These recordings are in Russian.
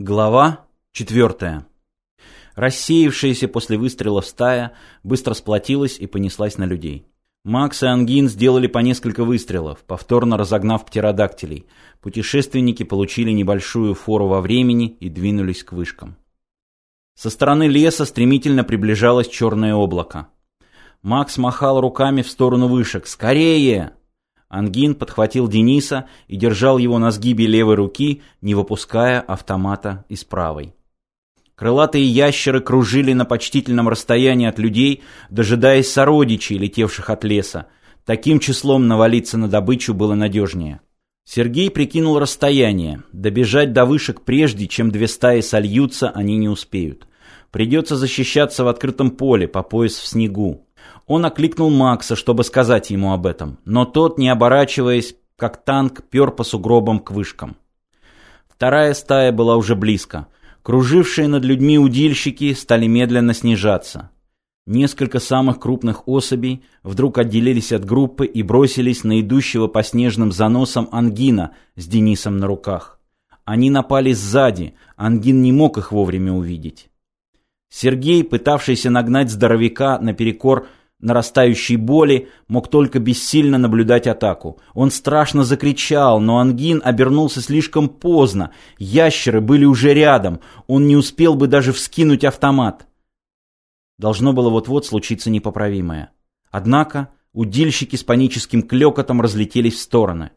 Глава четвертая. Рассеявшаяся после выстрела стая быстро сплотилась и понеслась на людей. Макс и Ангин сделали по несколько выстрелов, повторно разогнав птеродактилей. Путешественники получили небольшую фору во времени и двинулись к вышкам. Со стороны леса стремительно приближалось черное облако. Макс махал руками в сторону вышек. «Скорее!» Ангин подхватил Дениса и держал его на сгибе левой руки, не выпуская автомата из правой. Крылатые ящеры кружили на почтительном расстоянии от людей, дожидаясь сородичей, летевших от леса. Таким числом навалиться на добычу было надежнее. Сергей прикинул расстояние. Добежать до вышек прежде, чем две стаи сольются, они не успеют. Придется защищаться в открытом поле, по пояс в снегу. Он окликнул Макса, чтобы сказать ему об этом, но тот, не оборачиваясь, как танк, пер по сугробам к вышкам. Вторая стая была уже близко. Кружившие над людьми удильщики стали медленно снижаться. Несколько самых крупных особей вдруг отделились от группы и бросились на идущего по снежным заносам Ангина с Денисом на руках. Они напали сзади, Ангин не мог их вовремя увидеть. Сергей, пытавшийся нагнать здоровяка наперекор нарастающей боли, мог только бессильно наблюдать атаку. Он страшно закричал, но Ангин обернулся слишком поздно. Ящеры были уже рядом. Он не успел бы даже вскинуть автомат. Должно было вот-вот случиться непоправимое. Однако удильщики с паническим клёкотом разлетелись в стороны.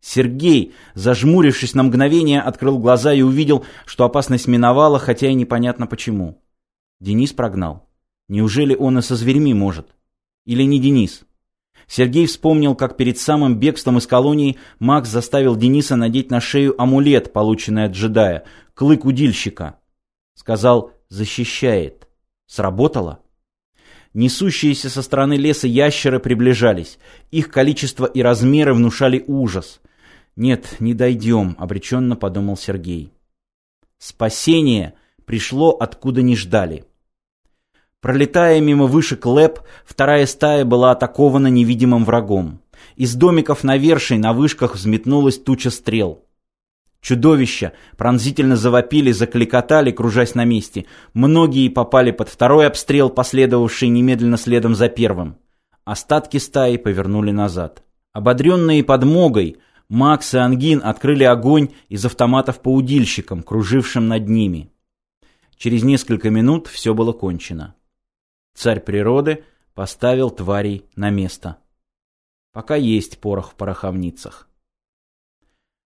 Сергей, зажмурившись на мгновение, открыл глаза и увидел, что опасность миновала, хотя и непонятно почему. Денис прогнал. Неужели он и со зверьми может? Или не Денис? Сергей вспомнил, как перед самым бегством из колонии Макс заставил Дениса надеть на шею амулет, полученный от джедая, клык удильщика. Сказал «защищает». Сработало? Несущиеся со стороны леса ящеры приближались. Их количество и размеры внушали ужас. «Нет, не дойдем», — обреченно подумал Сергей. Спасение пришло, откуда не ждали. Пролетая мимо вышек лэп, вторая стая была атакована невидимым врагом. Из домиков на вершей на вышках взметнулась туча стрел. Чудовища пронзительно завопили, закликотали, кружась на месте. Многие попали под второй обстрел, последовавший немедленно следом за первым. Остатки стаи повернули назад. Ободренные подмогой, Макс и Ангин открыли огонь из автоматов по удильщикам, кружившим над ними. Через несколько минут все было кончено. Царь природы поставил тварей на место. Пока есть порох в пороховницах.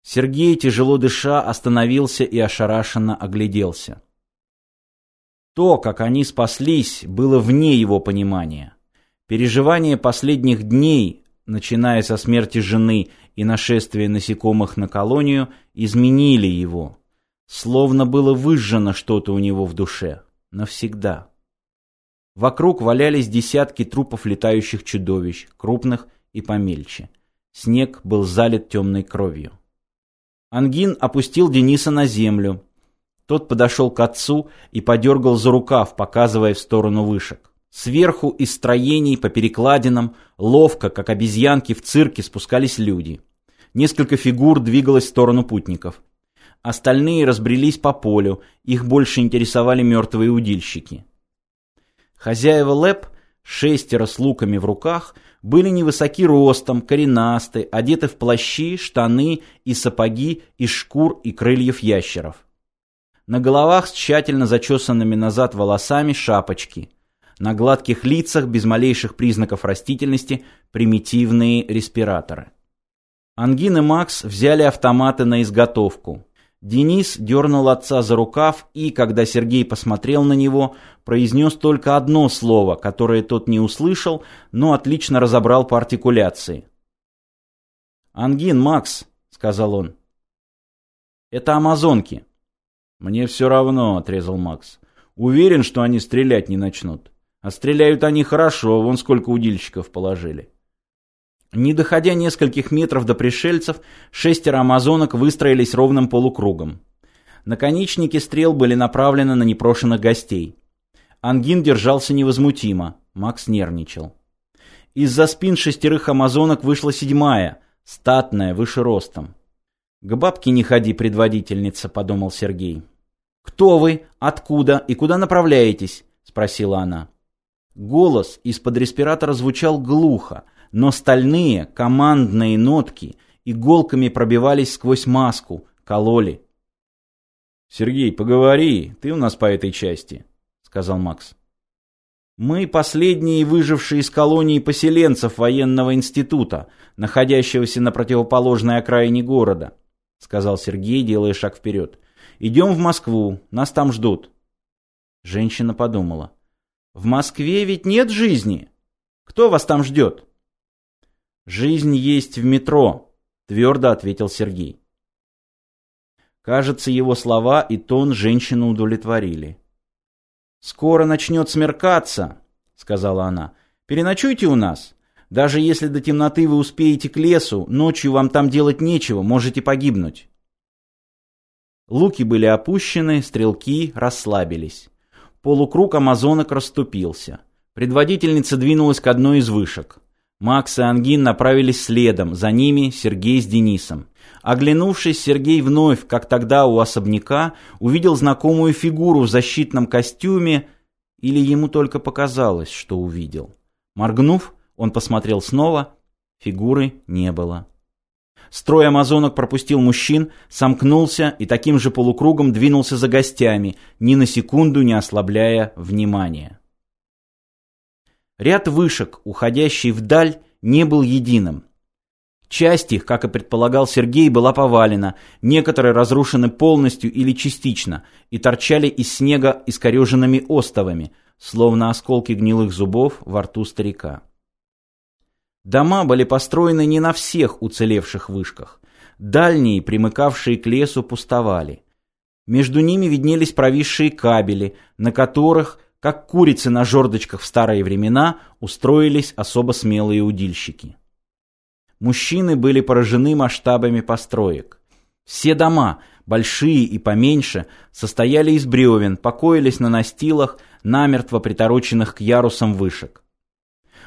Сергей, тяжело дыша, остановился и ошарашенно огляделся. То, как они спаслись, было вне его понимания. Переживания последних дней, начиная со смерти жены и нашествия насекомых на колонию, изменили его. Словно было выжжено что-то у него в душе. Навсегда. Вокруг валялись десятки трупов летающих чудовищ, крупных и помельче. Снег был залит темной кровью. Ангин опустил Дениса на землю. Тот подошел к отцу и подергал за рукав, показывая в сторону вышек. Сверху из строений по перекладинам, ловко, как обезьянки в цирке, спускались люди. Несколько фигур двигалось в сторону путников. Остальные разбрелись по полю, их больше интересовали мертвые удильщики. Хозяева лэп, шестеро с луками в руках, были невысоки ростом, коренасты, одеты в плащи, штаны и сапоги из шкур и крыльев ящеров. На головах с тщательно зачесанными назад волосами шапочки. На гладких лицах, без малейших признаков растительности, примитивные респираторы. Ангин и Макс взяли автоматы на изготовку. Денис дернул отца за рукав и, когда Сергей посмотрел на него, произнес только одно слово, которое тот не услышал, но отлично разобрал по артикуляции. «Ангин, Макс», — сказал он. «Это амазонки». «Мне все равно», — отрезал Макс. «Уверен, что они стрелять не начнут. А стреляют они хорошо, вон сколько удильщиков положили». Не доходя нескольких метров до пришельцев, шестеро амазонок выстроились ровным полукругом. Наконечники стрел были направлены на непрошенных гостей. Ангин держался невозмутимо, Макс нервничал. Из-за спин шестерых амазонок вышла седьмая, статная, выше ростом. «К бабке не ходи, предводительница», — подумал Сергей. «Кто вы? Откуда? И куда направляетесь?» — спросила она. Голос из-под респиратора звучал глухо, но стальные командные нотки иголками пробивались сквозь маску, кололи. «Сергей, поговори, ты у нас по этой части», — сказал Макс. «Мы последние выжившие из колонии поселенцев военного института, находящегося на противоположной окраине города», — сказал Сергей, делая шаг вперед. «Идем в Москву, нас там ждут». Женщина подумала. «В Москве ведь нет жизни. Кто вас там ждет?» «Жизнь есть в метро», — твердо ответил Сергей. Кажется, его слова и тон женщину удовлетворили. «Скоро начнет смеркаться», — сказала она. «Переночуйте у нас. Даже если до темноты вы успеете к лесу, ночью вам там делать нечего, можете погибнуть». Луки были опущены, стрелки расслабились. Полукруг амазонок расступился. Предводительница двинулась к одной из вышек. Макс и Ангин направились следом, за ними Сергей с Денисом. Оглянувшись, Сергей вновь, как тогда у особняка, увидел знакомую фигуру в защитном костюме, или ему только показалось, что увидел. Моргнув, он посмотрел снова, фигуры не было. Строй амазонок пропустил мужчин, сомкнулся и таким же полукругом двинулся за гостями, ни на секунду не ослабляя внимания. Ряд вышек, уходящий вдаль, не был единым. Часть их, как и предполагал Сергей, была повалена, некоторые разрушены полностью или частично и торчали из снега искореженными остовами, словно осколки гнилых зубов во рту старика. Дома были построены не на всех уцелевших вышках. Дальние, примыкавшие к лесу, пустовали. Между ними виднелись провисшие кабели, на которых как курицы на жердочках в старые времена устроились особо смелые удильщики. Мужчины были поражены масштабами построек. Все дома, большие и поменьше, состояли из бревен, покоились на настилах, намертво притороченных к ярусам вышек.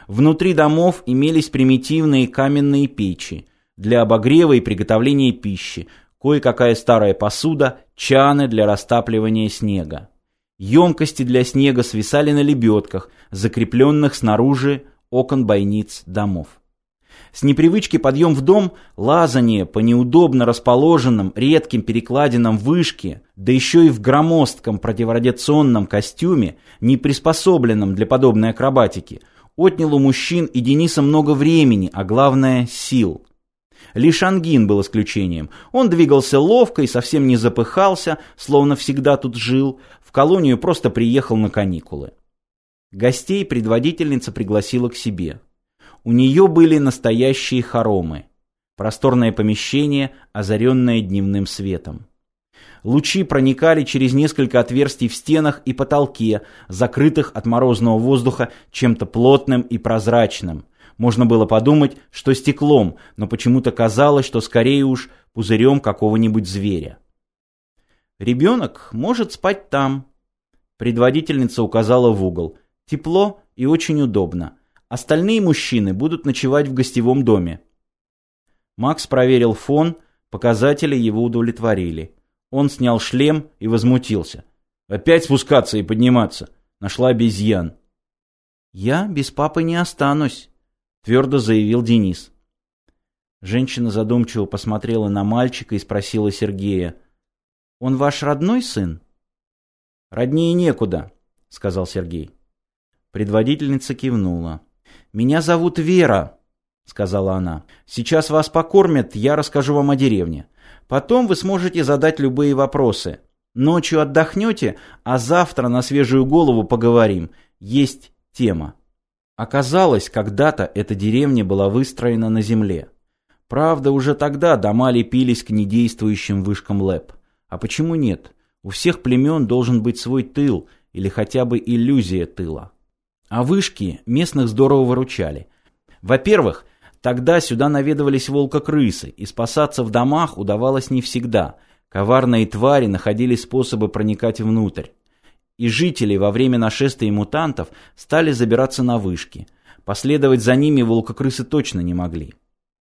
Внутри домов имелись примитивные каменные печи для обогрева и приготовления пищи, кое-какая старая посуда, чаны для растапливания снега. Емкости для снега свисали на лебедках, закрепленных снаружи окон бойниц домов. С непривычки подъем в дом, лазание по неудобно расположенным редким перекладинам вышки, да еще и в громоздком противорадиационном костюме, не приспособленном для подобной акробатики, отнял у мужчин и Дениса много времени, а главное – сил. Лишь Ангин был исключением. Он двигался ловко и совсем не запыхался, словно всегда тут жил, в колонию просто приехал на каникулы. Гостей предводительница пригласила к себе. У нее были настоящие хоромы. Просторное помещение, озаренное дневным светом. Лучи проникали через несколько отверстий в стенах и потолке, закрытых от морозного воздуха чем-то плотным и прозрачным, можно было подумать, что стеклом, но почему-то казалось, что скорее уж пузырем какого-нибудь зверя. «Ребенок может спать там», — предводительница указала в угол. «Тепло и очень удобно. Остальные мужчины будут ночевать в гостевом доме». Макс проверил фон, показатели его удовлетворили. Он снял шлем и возмутился. «Опять спускаться и подниматься. Нашла обезьян». «Я без папы не останусь», твердо заявил Денис. Женщина задумчиво посмотрела на мальчика и спросила Сергея. «Он ваш родной сын?» «Роднее некуда», — сказал Сергей. Предводительница кивнула. «Меня зовут Вера», — сказала она. «Сейчас вас покормят, я расскажу вам о деревне. Потом вы сможете задать любые вопросы. Ночью отдохнете, а завтра на свежую голову поговорим. Есть тема». Оказалось, когда-то эта деревня была выстроена на земле. Правда, уже тогда дома лепились к недействующим вышкам ЛЭП. А почему нет? У всех племен должен быть свой тыл или хотя бы иллюзия тыла. А вышки местных здорово выручали. Во-первых, тогда сюда наведывались волка-крысы, и спасаться в домах удавалось не всегда. Коварные твари находили способы проникать внутрь и жители во время нашествия мутантов стали забираться на вышки. Последовать за ними волкокрысы точно не могли.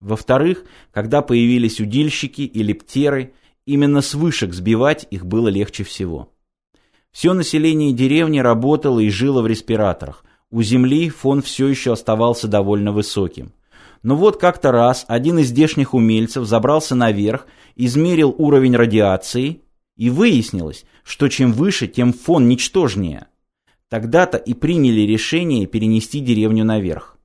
Во-вторых, когда появились удильщики и лептеры, именно с вышек сбивать их было легче всего. Все население деревни работало и жило в респираторах. У земли фон все еще оставался довольно высоким. Но вот как-то раз один из здешних умельцев забрался наверх, измерил уровень радиации, и выяснилось, что чем выше, тем фон ничтожнее. Тогда-то и приняли решение перенести деревню наверх.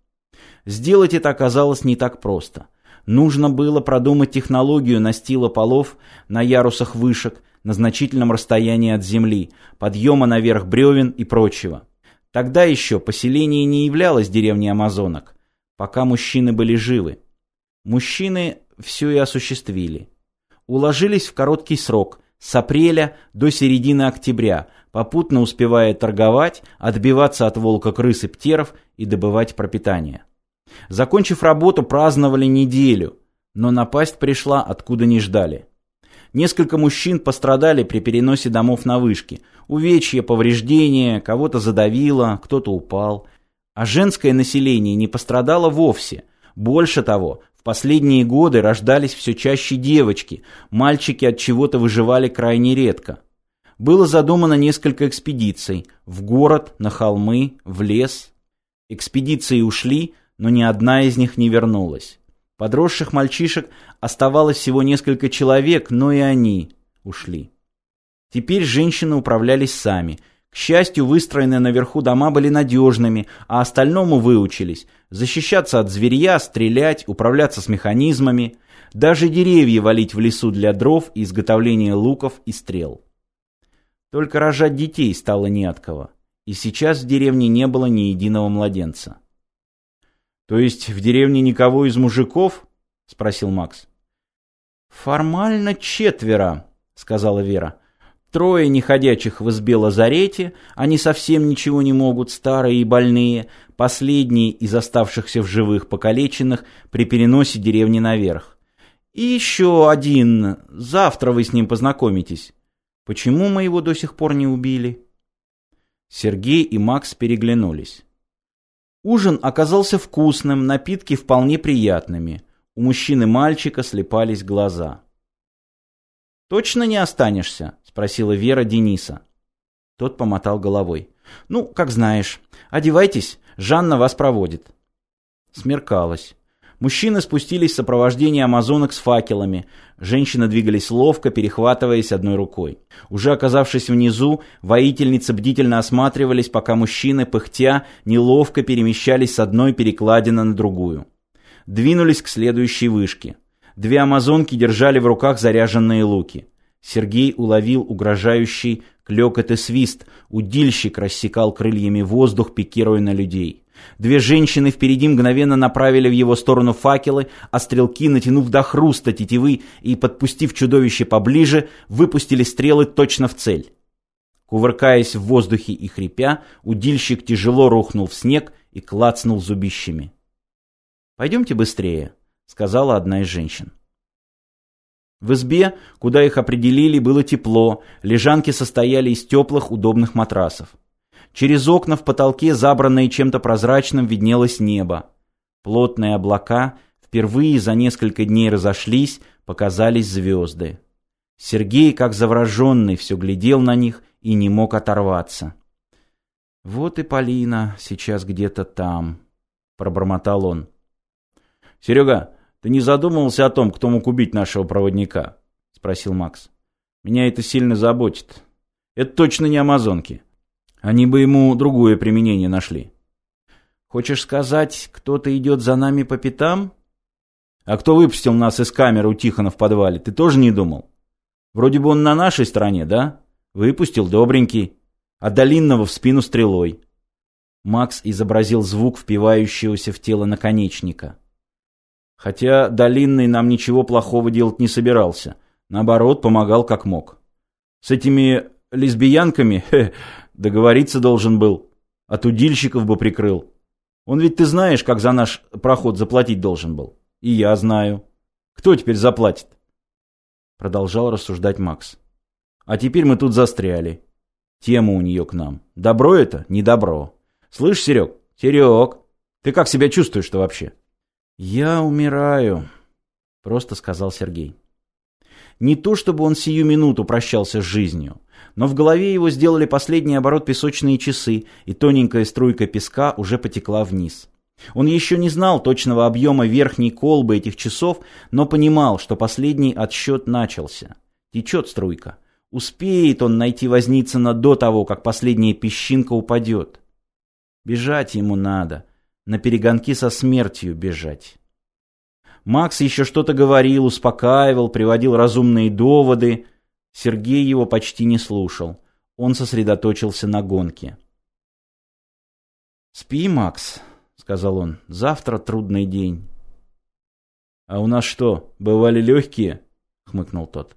Сделать это оказалось не так просто. Нужно было продумать технологию настила полов на ярусах вышек на значительном расстоянии от земли, подъема наверх бревен и прочего. Тогда еще поселение не являлось деревней амазонок, пока мужчины были живы. Мужчины все и осуществили. Уложились в короткий срок, с апреля до середины октября, попутно успевая торговать, отбиваться от волка крыс и птеров и добывать пропитание. Закончив работу, праздновали неделю, но напасть пришла, откуда не ждали. Несколько мужчин пострадали при переносе домов на вышки. Увечья, повреждения, кого-то задавило, кто-то упал. А женское население не пострадало вовсе. Больше того, в последние годы рождались все чаще девочки, мальчики от чего-то выживали крайне редко. Было задумано несколько экспедиций – в город, на холмы, в лес. Экспедиции ушли, но ни одна из них не вернулась. Подросших мальчишек оставалось всего несколько человек, но и они ушли. Теперь женщины управлялись сами. К счастью, выстроенные наверху дома были надежными, а остальному выучились – защищаться от зверья, стрелять, управляться с механизмами, даже деревья валить в лесу для дров и изготовления луков и стрел. Только рожать детей стало не от кого, и сейчас в деревне не было ни единого младенца. «То есть в деревне никого из мужиков?» — спросил Макс. «Формально четверо», — сказала Вера. «Трое неходячих в избе лазарете, они совсем ничего не могут, старые и больные, последние из оставшихся в живых покалеченных при переносе деревни наверх. И еще один, завтра вы с ним познакомитесь. Почему мы его до сих пор не убили?» Сергей и Макс переглянулись. Ужин оказался вкусным, напитки вполне приятными. У мужчины мальчика слепались глаза. «Точно не останешься?» — спросила Вера Дениса. Тот помотал головой. «Ну, как знаешь. Одевайтесь, Жанна вас проводит». Смеркалось. Мужчины спустились в сопровождении амазонок с факелами. Женщины двигались ловко, перехватываясь одной рукой. Уже оказавшись внизу, воительницы бдительно осматривались, пока мужчины, пыхтя, неловко перемещались с одной перекладины на другую. Двинулись к следующей вышке. Две амазонки держали в руках заряженные луки. Сергей уловил угрожающий клёкот и свист. Удильщик рассекал крыльями воздух, пикируя на людей. Две женщины впереди мгновенно направили в его сторону факелы, а стрелки, натянув до хруста тетивы и подпустив чудовище поближе, выпустили стрелы точно в цель. Кувыркаясь в воздухе и хрипя, удильщик тяжело рухнул в снег и клацнул зубищами. «Пойдемте быстрее», — сказала одна из женщин. В избе, куда их определили, было тепло, лежанки состояли из теплых удобных матрасов. Через окна в потолке, забранное чем-то прозрачным, виднелось небо. Плотные облака впервые за несколько дней разошлись, показались звезды. Сергей, как завороженный, все глядел на них и не мог оторваться. «Вот и Полина сейчас где-то там», — пробормотал он. «Серега, ты не задумывался о том, кто мог убить нашего проводника?» — спросил Макс. «Меня это сильно заботит. Это точно не амазонки». Они бы ему другое применение нашли. Хочешь сказать, кто-то идет за нами по пятам? А кто выпустил нас из камеры у Тихона в подвале, ты тоже не думал? Вроде бы он на нашей стороне, да? Выпустил добренький. А Долинного в спину стрелой. Макс изобразил звук впивающегося в тело наконечника. Хотя Долинный нам ничего плохого делать не собирался. Наоборот, помогал как мог. С этими лесбиянками, хе, Договориться должен был. От удильщиков бы прикрыл. Он ведь ты знаешь, как за наш проход заплатить должен был. И я знаю. Кто теперь заплатит? Продолжал рассуждать Макс. А теперь мы тут застряли. Тема у нее к нам. Добро это? Не добро. Слышь, Серег? Серег, ты как себя чувствуешь-то вообще? Я умираю, просто сказал Сергей. Не то чтобы он сию минуту прощался с жизнью, но в голове его сделали последний оборот песочные часы, и тоненькая струйка песка уже потекла вниз. Он еще не знал точного объема верхней колбы этих часов, но понимал, что последний отсчет начался. Течет струйка. Успеет он найти Возницына до того, как последняя песчинка упадет. Бежать ему надо. На перегонки со смертью бежать. Макс еще что-то говорил, успокаивал, приводил разумные доводы. Сергей его почти не слушал. Он сосредоточился на гонке. «Спи, Макс», — сказал он, — «завтра трудный день». «А у нас что, бывали легкие?» — хмыкнул тот.